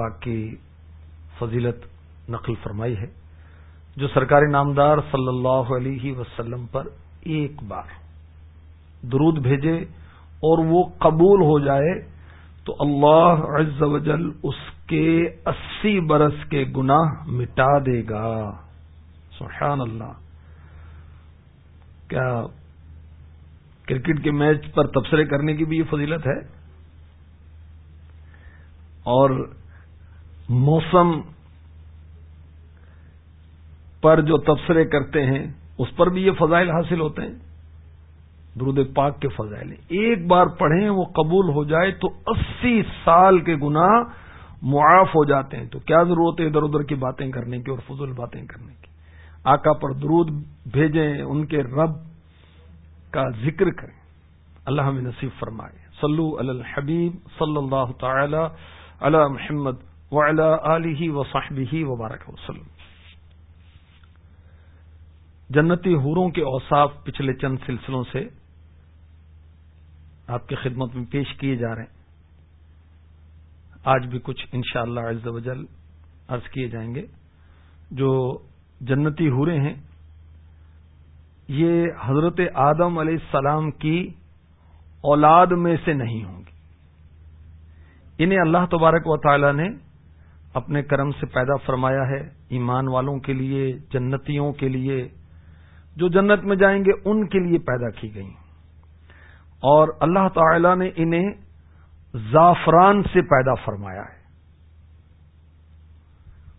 پاک کی فضیلت نقل فرمائی ہے، جو سرکاری نامدار صلی اللہ علیہ وسلم پر ایک بار درود بھیجے اور وہ قبول ہو جائے، تو اللہ عز و جل اس کے اسی برس کے گناہ مٹا دے گا۔ سبحان اللہ کیا کرکٹ کے میچ پر تبصرے کرنے کی بھی یہ فضیلت ہے؟ اور موسم پر جو تبصرے کرتے ہیں، اس پر بھی یہ فضائل حاصل ہوتے ہیں۔ درود پاک کے فضائل ایک بار پڑھیں، وہ قبول ہو جائے تو اسی سال کے گناہ معاف ہو جاتے ہیں۔ تو کیا ضرورت ہے ادھر ادھر کی باتیں کرنے کی اور فضول باتیں کرنے کی؟ آقا پر درود بھیجیں، ان کے رب کا ذکر کریں۔ اللہ ہمیں نصیب فرمائے۔ صلو علی الحبیب صلی اللہ تعالی علی محمد وعلی آلہ و صحبہ وبارک وسلم۔ جنتی حوروں کے اوصاف پچھلے چند سلسلوں سے آپ کی خدمت میں پیش کیے جا رہے ہیں۔ آج بھی کچھ انشاءاللہ شاء اللہ عرض عرض کیے جائیں گے۔ جو جنتی حورے ہیں، یہ حضرت آدم علیہ السلام کی اولاد میں سے نہیں ہوں گی۔ انہیں اللہ تبارک و تعالی نے اپنے کرم سے پیدا فرمایا ہے ایمان والوں کے لیے، جنتیوں کے لیے، جو جنت میں جائیں گے ان کے لیے پیدا کی گئی اور اللہ تعالی نے انہیں زعفران سے پیدا فرمایا ہے۔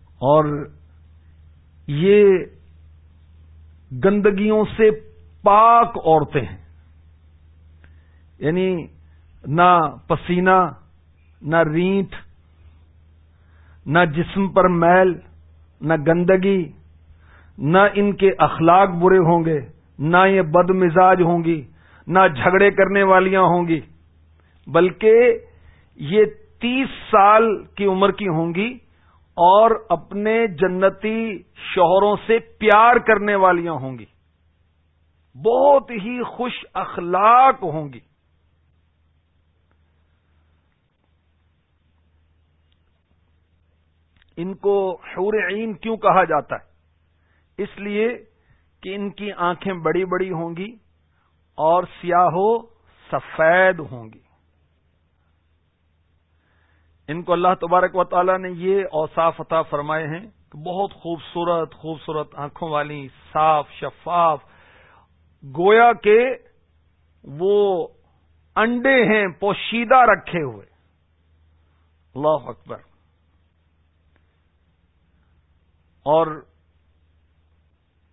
اور یہ گندگیوں سے پاک عورتیں ہیں۔ یعنی نہ پسینہ، نہ رینٹ نہ جسم پر میل، نہ گندگی، نہ ان کے اخلاق برے ہوں گے، نہ یہ بد مزاج ہوں گی، نہ جھگڑے کرنے والیاں ہوں گی، بلکہ یہ تیس سال کی عمر کی ہوں گی اور اپنے جنتی شوہروں سے پیار کرنے والیاں ہوں گی، بہت ہی خوش اخلاق ہوں گی۔ ان کو حور عین کیوں کہا جاتا ہے؟ اس لیے کہ ان کی آنکھیں بڑی بڑی ہوں گی اور سیاہو سفید ہوں گی۔ ان کو اللہ تبارک و تعالی نے یہ اوصاف عطا فرمائے ہیں کہ بہت خوبصورت خوبصورت آنکھوں والی، صاف، شفاف، گویا کے وہ انڈے ہیں، پوشیدہ رکھے ہوئے۔ اللہ اکبر۔ اور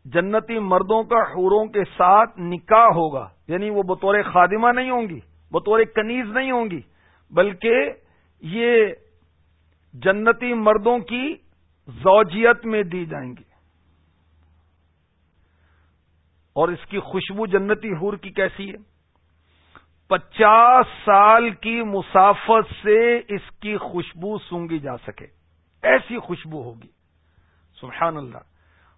جنتی مردوں کا حوروں کے ساتھ نکاح ہوگا یعنی وہ بطور خادمہ نہیں ہوں گی، بطور کنیز نہیں ہوں گی، بلکہ یہ جنتی مردوں کی زوجیت میں دی جائیں گی۔ اور اس کی خوشبو جنتی حور کی کیسی ہے؟ پچاس سال کی مسافت سے اس کی خوشبو سونگی جا سکے، ایسی خوشبو ہوگی۔ سبحان اللہ۔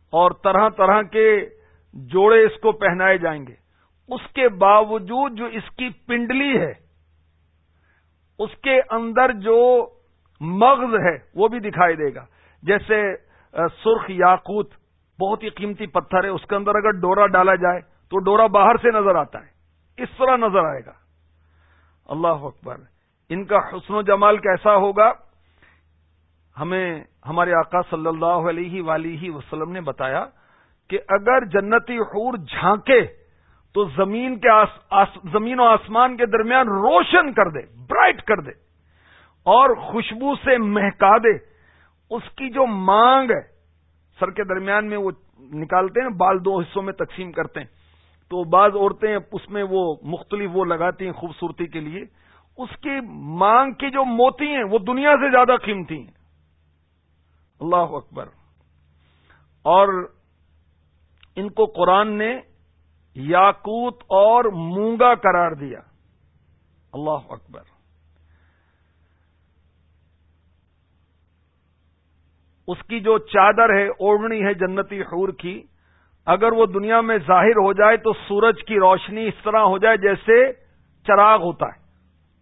اور طرح طرح کے جوڑے اس کو پہنائے جائیں گے۔ اس کے باوجود جو اس کی پنڈلی ہے، اس کے اندر جو مغز ہے، وہ بھی دکھائی دے گا۔ جیسے سرخ یاقوت، بہت ہی قیمتی پتھر ہے۔ اس کے اندر اگر ڈورا ڈالا جائے، تو ڈورا باہر سے نظر آتا ہے۔ اس طرح نظر آئے گا۔ اللہ اکبر۔ ان کا حسن و جمال کیسا ہوگا؟ ہمیں ہمارے آقا صلی اللہ علیہ ولیہ وسلم نے بتایا کہ اگر جنتی حور جھانکے تو زمین کے آس آس، زمین و آسمان کے درمیان روشن کر دے برائٹ کر دے اور خوشبو سے مہکا دے۔ اس کی جو مانگ ہے، سر کے درمیان میں وہ نکالتے ہیں، بال دو حصوں میں تقسیم کرتے ہیں۔ تو بعض عورتیں اس میں وہ مختلف وہ لگاتی ہیں خوبصورتی کے لیے۔ اس کی مانگ کی جو موتی ہیں، وہ دنیا سے زیادہ قیمتی ہیں۔ اللہ اکبر۔ اور ان کو قرآن نے یاقوت اور مونگا قرار دیا۔ اللہ اکبر۔ اس کی جو چادر ہے، اوڑھنی ہے جنتی حور کی، اگر وہ دنیا میں ظاہر ہو جائے تو سورج کی روشنی اس طرح ہو جائے جیسے چراغ ہوتا ہے۔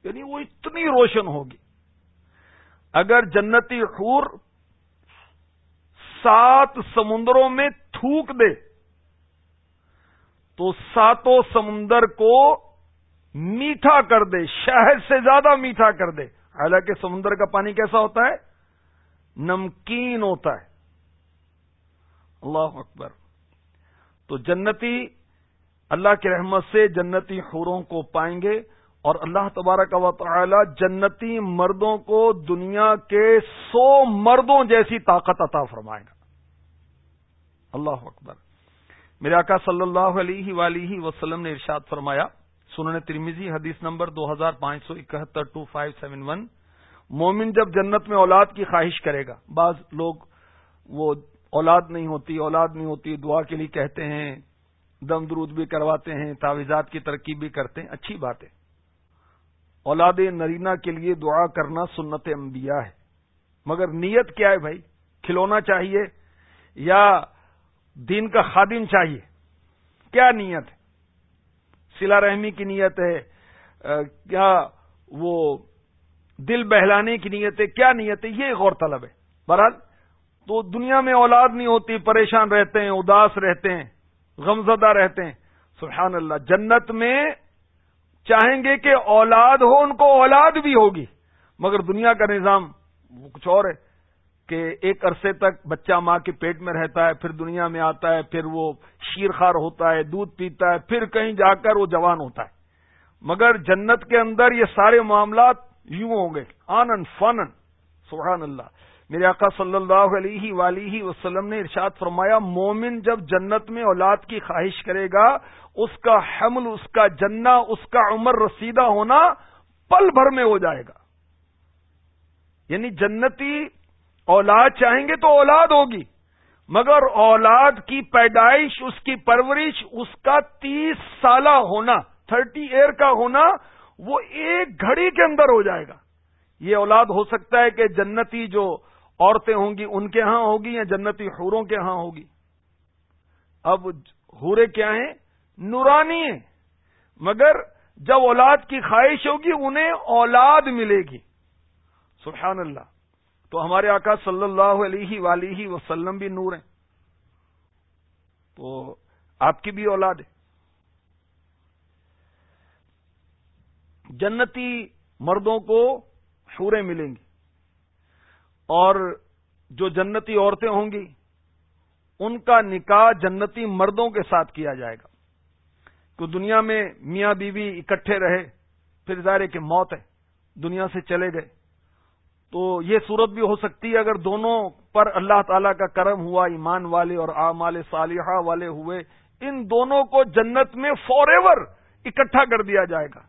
یعنی وہ اتنی روشن ہوگی۔ اگر جنتی حور سات سمندروں میں تھوک دے تو ساتوں سمندر کو میٹھا کر دے، شہد سے زیادہ میٹھا کر دے۔ حالانکہ سمندر کا پانی کیسا ہوتا ہے؟ نمکین ہوتا ہے۔ اللہ اکبر۔ تو جنتی اللہ کی رحمت سے جنتی حوروں کو پائیں گے۔ اور اللہ تبارک و تعالی جنتی مردوں کو دنیا کے سو مردوں جیسی طاقت عطا فرمائے گا۔ اللہ اکبر۔ میرے آقا صلی اللہ علیہ ولیہ وسلم نے ارشاد فرمایا، سنن ترمیزی حدیث نمبر دو ہزار پانچ سو اکہتر ٹو فائیو سیون ون۔ مومن جب جنت میں اولاد کی خواہش کرے گا، بعض لوگ وہ اولاد نہیں ہوتی، اولاد نہیں ہوتی، دعا کے لیے کہتے ہیں، دم درود بھی کرواتے ہیں تعویزات کی ترقی بھی کرتے ہیں۔ اچھی بات ہے۔ اولاد نرینا کے لیے دعا کرنا سنت انبیاء ہے۔ مگر نیت کیا ہے بھائی؟ کھلونا چاہیے یا دین کا خادم چاہیے؟ کیا نیت ہے؟ سلا رحمی کی نیت ہے کیا وہ دل بہلانے کی نیت ہے؟ کیا نیت ہے؟ یہ غور طلب ہے۔ بہرحال، تو دنیا میں اولاد نہیں ہوتی، پریشان رہتے ہیں، اداس رہتے ہیں، غمزدہ رہتے ہیں۔ سبحان اللہ، جنت میں چاہیں گے کہ اولاد ہو، ان کو اولاد بھی ہوگی۔ مگر دنیا کا نظام وہ کچھ اور ہے کہ ایک عرصے تک بچہ ماں کے پیٹ میں رہتا ہے، پھر دنیا میں آتا ہے، پھر وہ شیرخار ہوتا ہے، دودھ پیتا ہے، پھر کہیں جا کر وہ جوان ہوتا ہے۔ مگر جنت کے اندر یہ سارے معاملات یوں ہوں گے آنند فنن سبحان اللہ۔ میرے آقا صلی اللہ علیہ ولیہ وسلم نے ارشاد فرمایا، مومن جب جنت میں اولاد کی خواہش کرے گا، اس کا حمل، اس کا جنا اس کا عمر رسیدہ ہونا پل بھر میں ہو جائے گا۔ یعنی جنتی اولاد چاہیں گے تو اولاد ہوگی، مگر اولاد کی پیدائش، اس کی پرورش، اس کا تیس سالہ ہونا، تھرٹی ایئر کا ہونا، وہ ایک گھڑی کے اندر ہو جائے گا۔ یہ اولاد ہو سکتا ہے کہ جنتی جو عورتیں ہوں گی، ان کے ہاں ہوگی یا جنتی حوروں کے ہاں ہوگی؟ اب حورے کیا ہیں؟ نورانی ہیں۔ مگر جب اولاد کی خواہش ہوگی، انہیں اولاد ملے گی۔ سبحان اللہ۔ تو ہمارے آقا صلی اللہ علیہ ولیہ وسلم بھی نور ہیں۔ تو آپ کی بھی اولاد ہے۔ جنتی مردوں کو حوریں ملیں گی اور جو جنتی عورتیں ہوں گی، ان کا نکاح جنتی مردوں کے ساتھ کیا جائے گا۔ تو دنیا میں میاں بیوی اکٹھے رہے، پھر ظاہر کہ موت ہے، دنیا سے چلے گئے۔ تو یہ صورت بھی ہو سکتی ہے اگر دونوں پر اللہ تعالی کا کرم ہوا، ایمان والے اور اعمال صالحہ والے ہوئے، ان دونوں کو جنت میں فور ایور اکٹھا کر دیا جائے گا۔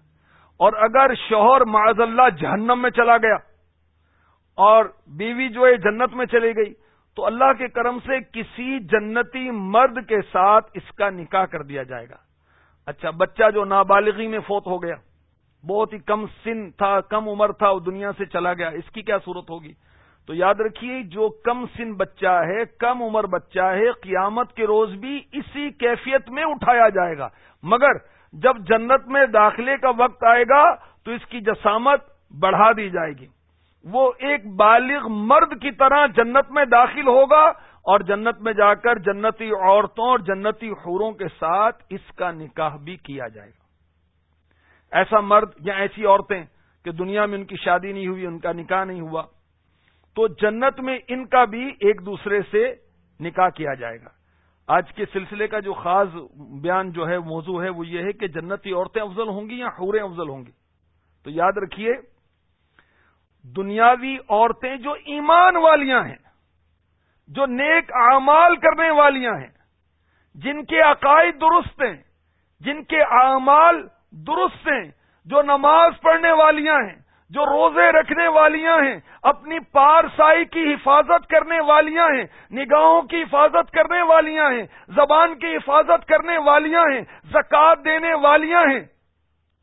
اور اگر شوہر معذ اللہ جہنم میں چلا گیا اور بیوی جو ہے جنت میں چلی گئی تو اللہ کے کرم سے کسی جنتی مرد کے ساتھ اس کا نکاح کر دیا جائے گا۔ اچھا بچہ جو نابالغی میں فوت ہو گیا، بہت ہی کم سن تھا، کم عمر تھا، وہ دنیا سے چلا گیا، اس کی کیا صورت ہوگی؟ تو یاد رکھیے، جو کم سن بچہ ہے، کم عمر بچہ ہے، قیامت کے روز بھی اسی کیفیت میں اٹھایا جائے گا۔ مگر جب جنت میں داخلے کا وقت آئے گا تو اس کی جسامت بڑھا دی جائے گی۔ وہ ایک بالغ مرد کی طرح جنت میں داخل ہوگا اور جنت میں جا کر جنتی عورتوں اور جنتی حوروں کے ساتھ اس کا نکاح بھی کیا جائے گا۔ ایسا مرد یا ایسی عورتیں کہ دنیا میں ان کی شادی نہیں ہوئی، ان کا نکاح نہیں ہوا، تو جنت میں ان کا بھی ایک دوسرے سے نکاح کیا جائے گا۔ آج کے سلسلے کا جو خاص بیان جو ہے، موضوع ہے، وہ یہ ہے کہ جنتی عورتیں افضل ہوں گی یا حوریں افضل ہوں گی۔ تو یاد رکھیے دنیاوی عورتیں جو ایمان والیاں ہیں، جو نیک اعمال کرنے والیاں ہیں، جن کے عقائد درست ہیں، جن کے اعمال درست ہیں، جو نماز پڑھنے والیاں ہیں، جو روزے رکھنے والیاں ہیں، اپنی پارسائی کی حفاظت کرنے والیاں ہیں، نگاہوں کی حفاظت کرنے والیاں ہیں، زبان کی حفاظت کرنے والیاں ہیں زکات دینے والیاں ہیں۔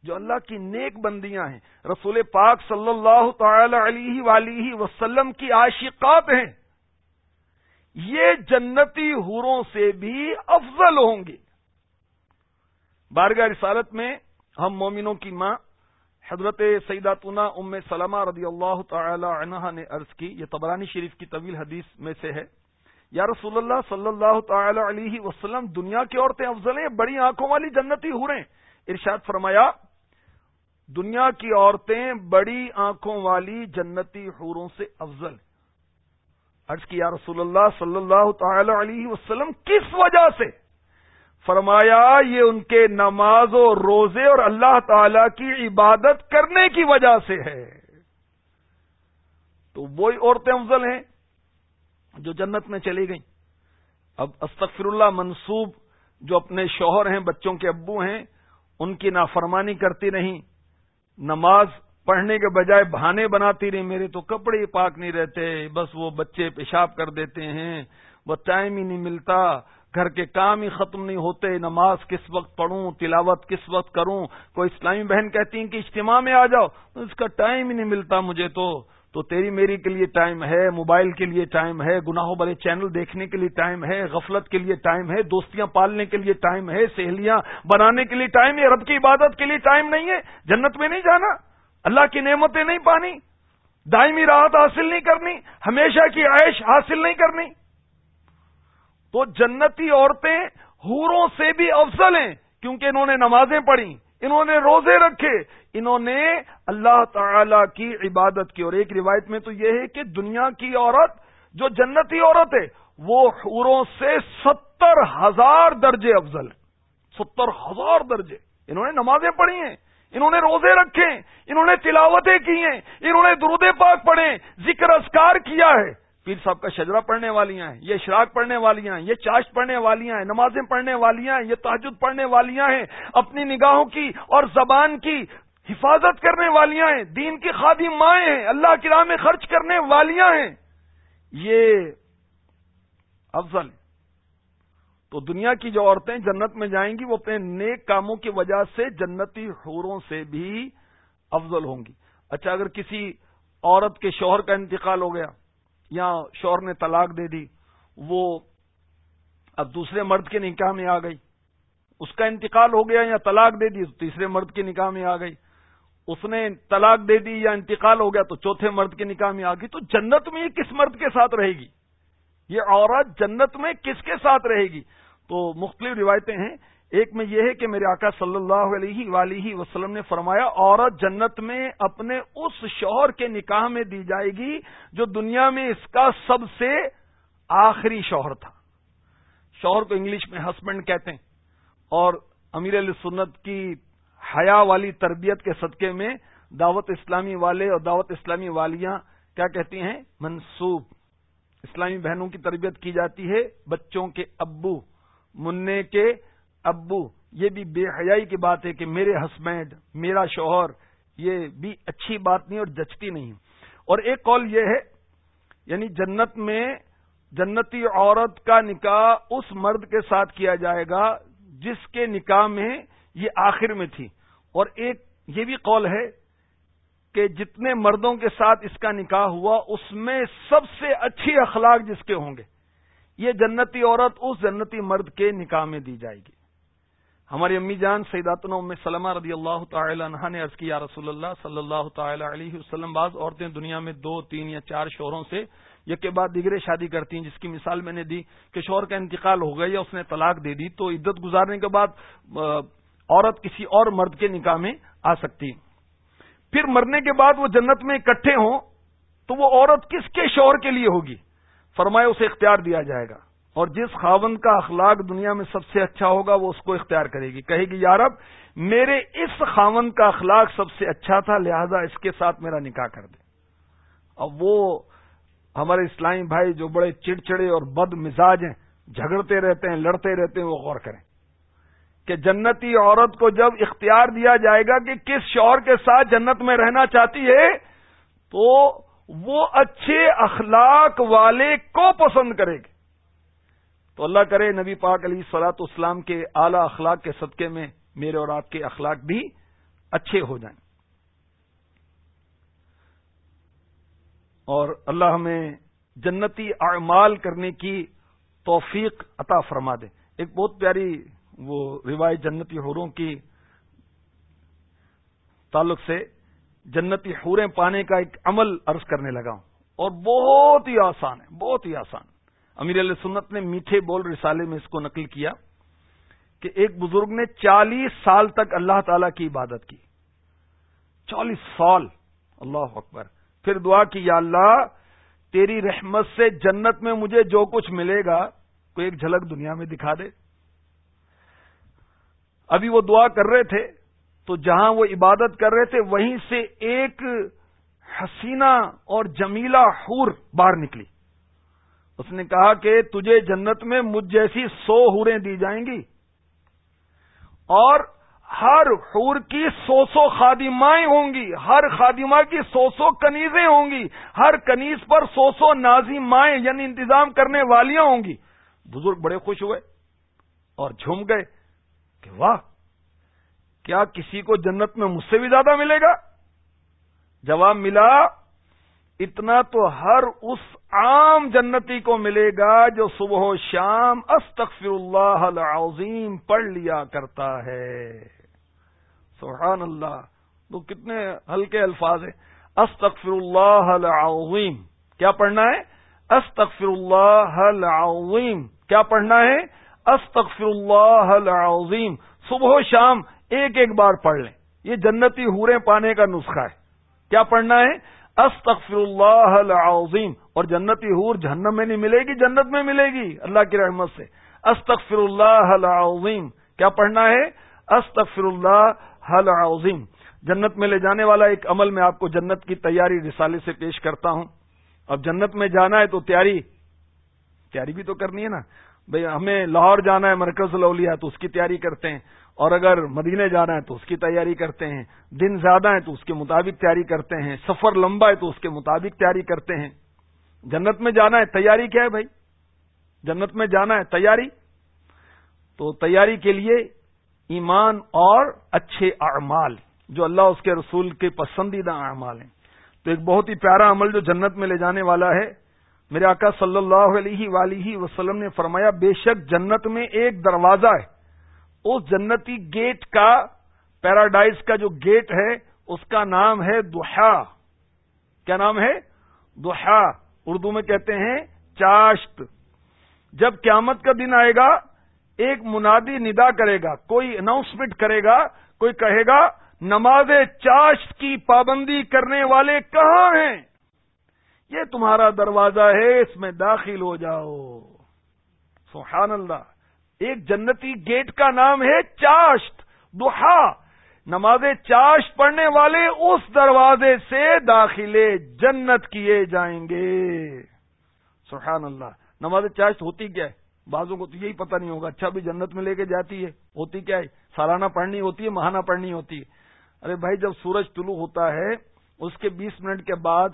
جو اللہ کی نیک بندیاں ہیں۔ رسول پاک صلی اللہ تعالی علیہ ولیہ وسلم کی عاشقات ہیں۔ یہ جنتی حوروں سے بھی افضل ہوں گے۔ بارگاہ رسالت میں ہم مومنوں کی ماں حضرت سیداتنا ام سلمہ رضی اللہ تعالی عنہ نے عرض کی، یہ تبرانی شریف کی طویل حدیث میں سے ہے۔ یا رسول اللہ صلی اللہ تعالی علیہ وسلم، دنیا کی عورتیں افضل ہیں، بڑی آنکھوں والی جنتی ہو رہے ارشاد فرمایا دنیا کی عورتیں بڑی آنکھوں والی جنتی حوروں سے افضل عرض کیا رسول اللہ صلی اللہ تعالی علیہ وسلم، کس وجہ سے؟ فرمایا، یہ ان کے نماز و روزے اور اللہ تعالی کی عبادت کرنے کی وجہ سے ہے۔ تو وہی عورتیں افضل ہیں جو جنت میں چلی گئیں۔ اب استغفر اللہ منصوب جو اپنے شوہر ہیں، بچوں کے ابو ہیں، ان کی نافرمانی کرتی نہیں۔ نماز پڑھنے کے بجائے بہانے بناتی رہی۔ میرے تو کپڑے پاک نہیں رہتے، بس وہ بچے پیشاب کر دیتے ہیں، وہ ٹائم ہی نہیں ملتا، گھر کے کام ہی ختم نہیں ہوتے، نماز کس وقت پڑھوں، تلاوت کس وقت کروں؟ کوئی اسلامی بہن کہتی ہیں کہ اجتماع میں آ جاؤ اس کا ٹائم ہی نہیں ملتا مجھے تو۔ تو تیری میری کے لیے ٹائم ہے، موبائل کے لیے ٹائم ہے، گناہوں بڑے چینل دیکھنے کے لیے ٹائم ہے، غفلت کے لیے ٹائم ہے، دوستیاں پالنے کے لیے ٹائم ہے، سہیلیاں بنانے کے لیے ٹائم ہے، رب کی عبادت کے لیے ٹائم نہیں ہے، جنت میں نہیں جانا، اللہ کی نعمتیں نہیں پانی، دائمی راحت حاصل نہیں کرنی، ہمیشہ کی عائش حاصل نہیں کرنی۔ تو جنتی عورتیں ہوروں سے بھی افضل ہیں، کیونکہ انہوں نے نمازیں پڑھی انہوں نے روزے رکھے انہوں نے اللہ تعالی کی عبادت کی اور ایک روایت میں تو یہ ہے کہ دنیا کی عورت جو جنتی عورت ہے، وہ حوروں سے ستر ہزار درجے افضل ستر ہزار درجے۔ انہوں نے نمازیں پڑھی ہیں، انہوں نے روزے رکھے انہوں نے تلاوتیں کی ہیں، انہوں نے درود پاک پڑھے ذکر اسکار کیا ہے۔ پیر صاحب کا شجرا پڑھنے والی ہیں، یہ اشراق پڑھنے والی ہیں، یہ چاشت پڑھنے والی ہیں، نمازیں پڑھنے والی ہیں، یہ تحجد پڑھنے والی ہیں۔ اپنی نگاہوں کی اور زبان کی حفاظت کرنے والیاں ہیں، دین کی خادی مائیں ہیں، اللہ کی راہ میں خرچ کرنے والیاں ہیں۔ یہ افضل تو دنیا کی جو عورتیں جنت میں جائیں گی، وہ اپنے نیک کاموں کی وجہ سے جنتی حوروں سے بھی افضل ہوں گی۔ اچھا اگر کسی عورت کے شوہر کا انتقال ہو گیا، یا شوہر نے طلاق دے دی، وہ اب دوسرے مرد کے نکاح میں آ گئی، اس کا انتقال ہو گیا یا طلاق دے دی تیسرے مرد کے نکاح میں آ گئی۔ اس نے طلاق دے دی یا انتقال ہو گیا تو چوتھے مرد کے نکاح میں آ گئی، تو جنت میں یہ کس مرد کے ساتھ رہے گی؟ یہ عورت جنت میں کس کے ساتھ رہے گی؟ تو مختلف روایتیں ہیں۔ ایک میں یہ ہے کہ میرے آقا صلی اللہ علیہ ولیہ وسلم نے فرمایا، عورت جنت میں اپنے اس شوہر کے نکاح میں دی جائے گی جو دنیا میں اس کا سب سے آخری شوہر تھا۔ شوہر کو انگلش میں ہسبینڈ کہتے ہیں اور امیر علیہ سنت کی حیا والی تربیت کے صدقے میں دعوت اسلامی والے اور دعوت اسلامی والیاں کیا کہتی ہیں؟ منسوب۔ اسلامی بہنوں کی تربیت کی جاتی ہے بچوں کے ابو منع کے ابو۔ یہ بھی بے حیائی کی بات ہے کہ میرے ہسبینڈ میرا شوہر، یہ بھی اچھی بات نہیں اور جچتی نہیں۔ اور ایک کال یہ ہے یعنی جنت میں جنتی عورت کا نکاح اس مرد کے ساتھ کیا جائے گا جس کے نکاح میں یہ آخر میں تھی۔ اور ایک یہ بھی قول ہے کہ جتنے مردوں کے ساتھ اس کا نکاح ہوا، اس میں سب سے اچھی اخلاق جس کے ہوں گے، یہ جنتی عورت اس جنتی مرد کے نکاح میں دی جائے گی۔ ہماری امی جان سیدات ام سلمہ رضی اللہ تعالی عنہ نے عرض کیا رسول اللہ صلی اللہ تعالی علیہ وسلم، بعض عورتیں دنیا میں دو، تین یا چار شوہروں سے یک کے بعد دیگرے شادی کرتی ہیں، جس کی مثال میں نے دی کہ شوہر کا انتقال ہو گیا یا اس نے طلاق دے دی، تو عدت گزارنے کے بعد عورت کسی اور مرد کے نکاح میں آ سکتی۔ پھر مرنے کے بعد وہ جنت میں اکٹھے ہوں تو وہ عورت کس کے شوہر کے لیے ہوگی؟ فرمایا اسے اختیار دیا جائے گا۔ اور جس خاون کا اخلاق دنیا میں سب سے اچھا ہوگا وہ اس کو اختیار کرے گی۔ کہے گی یارب میرے اس خاون کا اخلاق سب سے اچھا تھا، لہذا اس کے ساتھ میرا نکاح کر دے۔ اب وہ ہمارے اسلامی بھائی جو بڑے چڑچڑے اور بد مزاج ہیں، جھگڑتے رہتے ہیں، لڑتے رہتے ہیں، وہ غور کریں۔ کہ جنتی عورت کو جب اختیار دیا جائے گا کہ کس شوہر کے ساتھ جنت میں رہنا چاہتی ہے، تو وہ اچھے اخلاق والے کو پسند کرے گی۔ تو اللہ کرے نبی پاک علی سلاط اسلام کے اعلی اخلاق کے صدقے میں میرے اور آپ کے اخلاق بھی اچھے ہو جائیں۔ اور اللہ ہمیں جنتی اعمال کرنے کی توفیق عطا فرما دے۔ ایک بہت پیاری وہ روایت جنتی حوروں کی تعلق سے جنتی حوریں پانے کا ایک عمل عرض کرنے لگا ہوں۔ اور بہت ہی آسان ہے، بہت ہی آسان۔ امیر علیہ سنت نے میٹھے بول رسالے میں اس کو نقل کیا کہ ایک بزرگ نے چالیس سال تک اللہ تعالی کی عبادت کی۔ چالیس سال۔ اللہ اکبر۔ پھر دعا کی، یا اللہ، تیری رحمت سے جنت میں مجھے جو کچھ ملے گا، کوئی ایک جھلک دنیا میں دکھا دے۔ ابھی وہ دعا کر رہے تھے، تو جہاں وہ عبادت کر رہے تھے، وہیں سے ایک حسینہ اور جمیلا حور باہر نکلی۔ اس نے کہا کہ تجھے جنت میں مجھ جیسی سو ہوریں دی جائیں گی۔ اور ہر حور کی سو سو خادمائیں ہوں گی، ہر خادمہ کی سو سو کنیزیں ہوں گی، ہر کنیز پر سو سو نازی مائیں یعنی انتظام کرنے والیاں ہوں گی۔ بزرگ بڑے خوش ہوئے اور جھوم گئے۔ کہ واہ، کیا کسی کو جنت میں مجھ سے بھی زیادہ ملے گا؟ جواب ملا، اتنا تو ہر اس عام جنتی کو ملے گا جو صبح و شام استغفر اللہ العظیم پڑھ لیا کرتا ہے۔ سبحان اللہ، تو کتنے ہلکے الفاظ ہیں۔ استغفر اللہ العظیم، کیا پڑھنا ہے؟ استغفر اللہ العظیم، کیا پڑھنا ہے؟ استغفر اللہ العظیم صبح و شام ایک ایک بار پڑھ لیں۔ یہ جنتی ہورے پانے کا نسخہ ہے۔ کیا پڑھنا ہے؟ استغفر اللہ العظیم اور جنتی حور جہنم میں نہیں ملے گی، جنت میں ملے گی۔ اللہ کی رحمت سے۔ استغفر اللہ العظیم کیا پڑھنا ہے؟ استغفر اللہ العظیم جنت میں لے جانے والا ایک عمل میں آپ کو جنت کی تیاری رسالے سے پیش کرتا ہوں۔ اب جنت میں جانا ہے تو تیاری تیاری بھی تو کرنی ہے نا۔ بھئی ہمیں لاہور جانا ہے، مرکز لولیا تو اس کی تیاری کرتے ہیں۔ اور اگر مدینے جانا ہے، تو اس کی تیاری کرتے ہیں۔ دن زیادہ ہے تو اس کے مطابق تیاری کرتے ہیں۔ سفر لمبا ہے، تو اس کے مطابق تیاری کرتے ہیں۔ جنت میں جانا ہے، تیاری کیا ہے بھائی؟ جنت میں جانا ہے، تیاری۔ تو تیاری کے لیے ایمان اور اچھے اعمال، جو اللہ اس کے رسول کے پسندیدہ اعمال ہیں۔ تو ایک بہت ہی پیارا عمل جو جنت میں لے جانے والا ہے میرے آقا صلی اللہ علیہ ولی وسلم نے فرمایا، بے شک جنت میں ایک دروازہ ہے۔ اس جنتی گیٹ کا، پیراڈائز کا جو گیٹ ہے، اس کا نام ہے دوحا۔ کیا نام ہے؟ دوحا۔ اردو میں کہتے ہیں چاشت۔ جب قیامت کا دن آئے گا، ایک منادی ندا کرے گا، کوئی اناؤنسمنٹ کرے گا، کوئی کہے گا نماز چاشت کی پابندی کرنے والے کہاں ہیں؟ یہ تمہارا دروازہ ہے، اس میں داخل ہو جاؤ۔ سبحان اللہ۔ ایک جنتی گیٹ کا نام ہے چاشت دہا نماز چاشت پڑھنے والے اس دروازے سے داخلے جنت کیے جائیں گے۔ سبحان اللہ۔ نماز چاشت ہوتی کیا ہے؟ بعضوں کو تو یہی پتہ نہیں ہوگا۔ اچھا بھی جنت میں لے کے جاتی ہے۔ ہوتی کیا ہے؟ سالانہ پڑھنی ہوتی ہے، ماہانہ پڑھنی ہوتی ہے۔ ارے بھائی، جب سورج طلوع ہوتا ہے، اس کے بیس منٹ کے بعد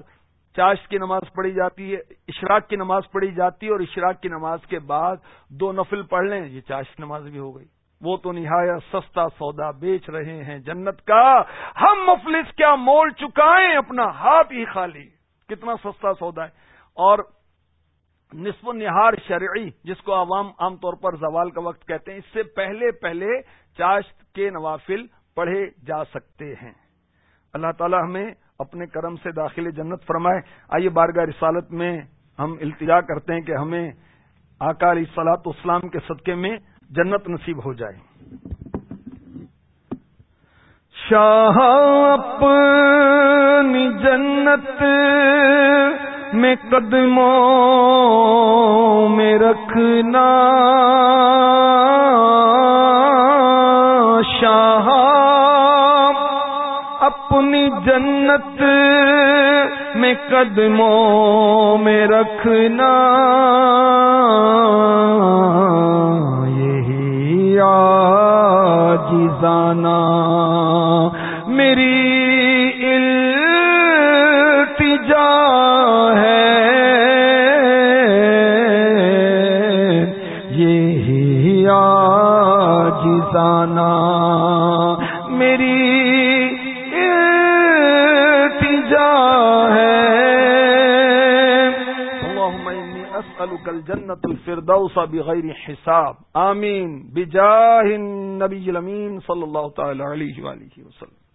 چاشت کی نماز پڑھی جاتی ہے، اشراق کی نماز پڑھی جاتی ہے اور اشراق کی نماز کے بعد دو نفل پڑھ لیں، یہ چاشت نماز بھی ہو گئی۔ وہ تو نہایت سستا سودا بیچ رہے ہیں جنت کا۔ ہم مفلس کیا مول چکائیں اپنا ہاتھ ہی خالی۔ کتنا سستا سودا ہے۔ اور نصف نہار شرعی، جس کو عوام عام طور پر زوال کا وقت کہتے ہیں، اس سے پہلے پہلے چاشت کے نوافل پڑھے جا سکتے ہیں۔ اللہ تعالی ہمیں اپنے کرم سے داخل جنت فرمائے۔ آئیے بارگاہ رسالت میں ہم التجا کرتے ہیں کہ ہمیں علی سلاط اسلام کے صدقے میں جنت نصیب ہو جائے۔ شاہ اپنی جنت میں قدموں میں رکھنا۔ اپنی جنت میں قدموں میں رکھنا یہی آجزانا میری التجا ہے یہی آجزانا الفردوس بغیر حساب. آمین. بجاہ النبی الامین صلی اللہ تعالی علیہ وآلہ وسلم.